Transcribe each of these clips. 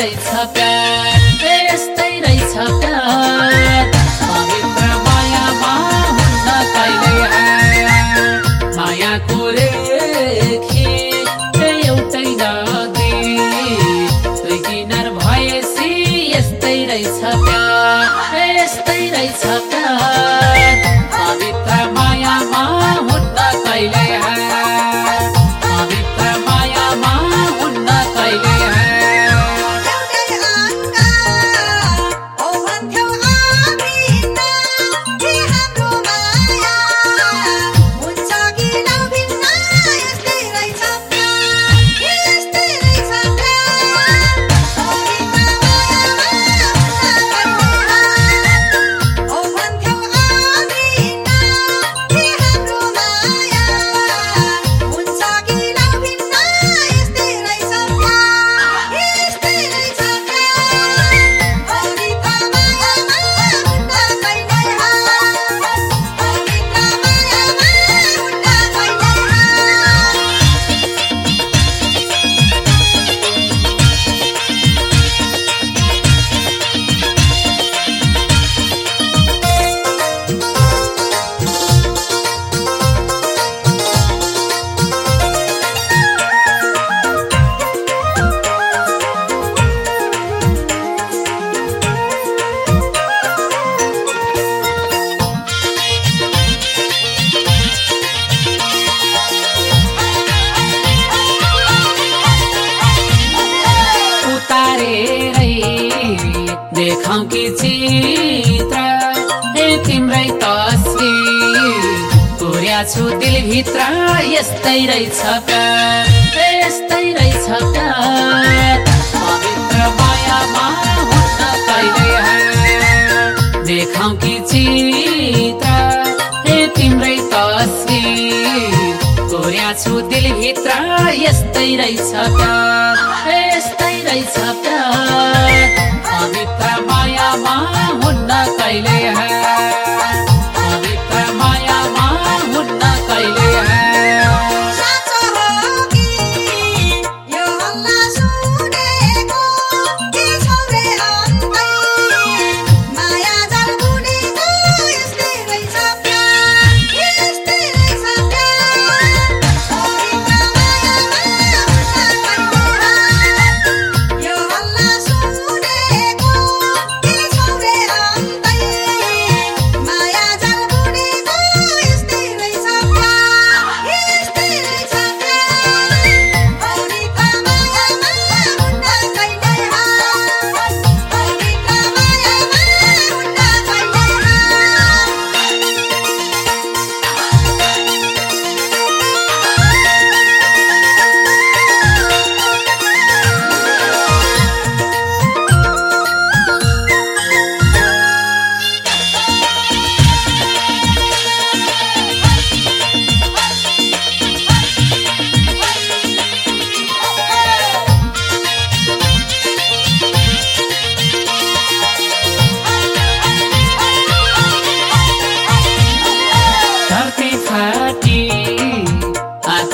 it's up भरेका छु दिलभित्र यस्तै रहेछ यस्तै रहेछ प्यार कि तिम्रै छु दिलभित्र यस्तै रहेछ यस्तै रहेछ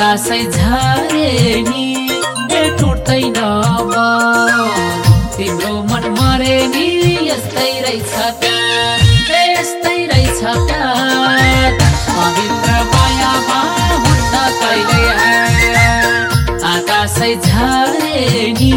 आकाशै झरेनी टुट्दैन म तिम्रो मन मरे नि यस्तै रहेछ यस्तै रहेछ पवित्र मायामा हुन्न कहिले आकाशै झरेनी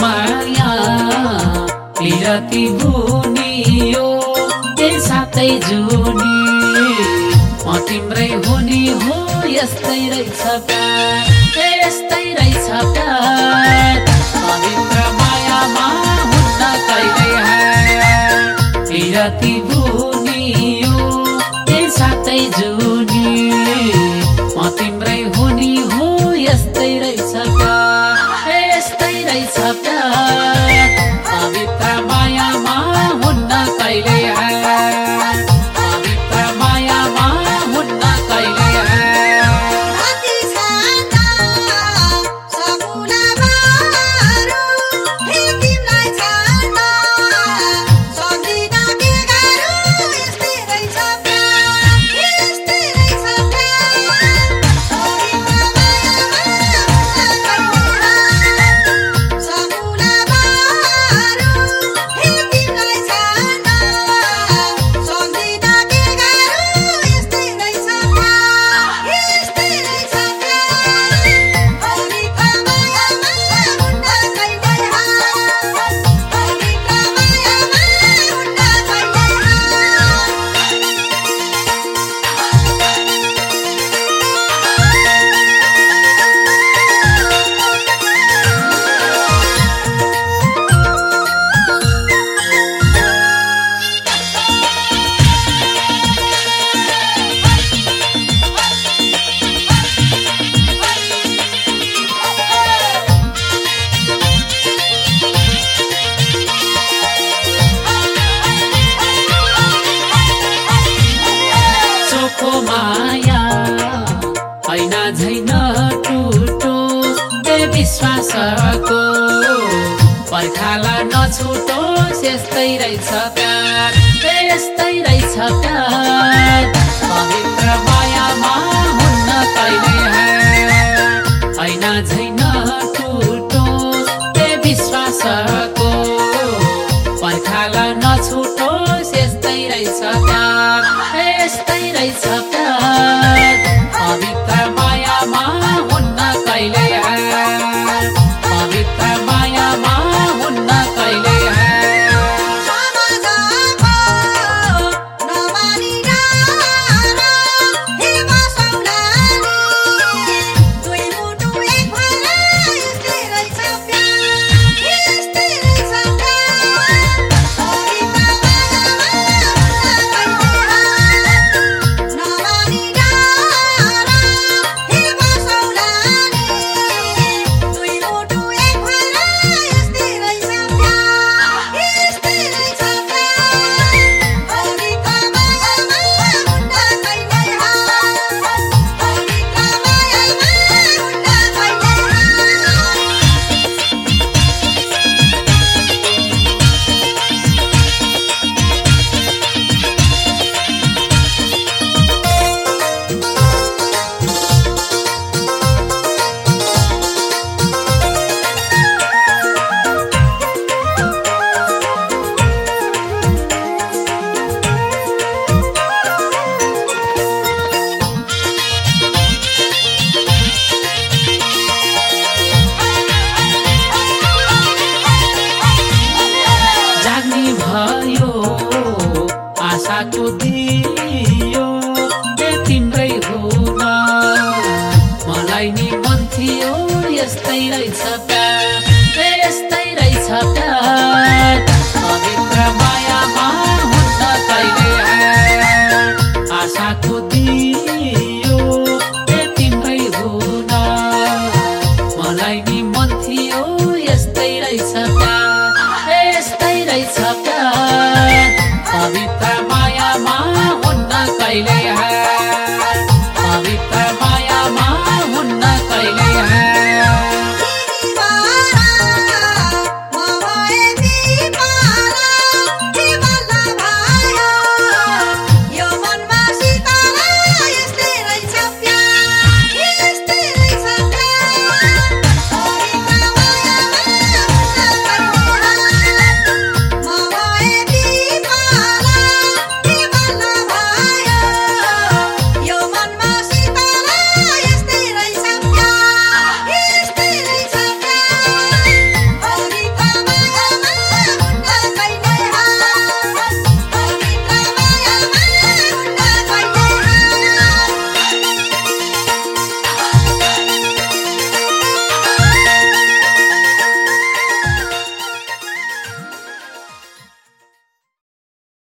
माया विरती भुनियो त्यही साथै जुनी म तिम्रै हुने हो यस्तै रहेछ यस्तै रहेछ पवित्र मायामा हुन्न कहिल्यै विरती यस्तै रहेछ प्यार। यस्तै रहेछ प्यार। face about.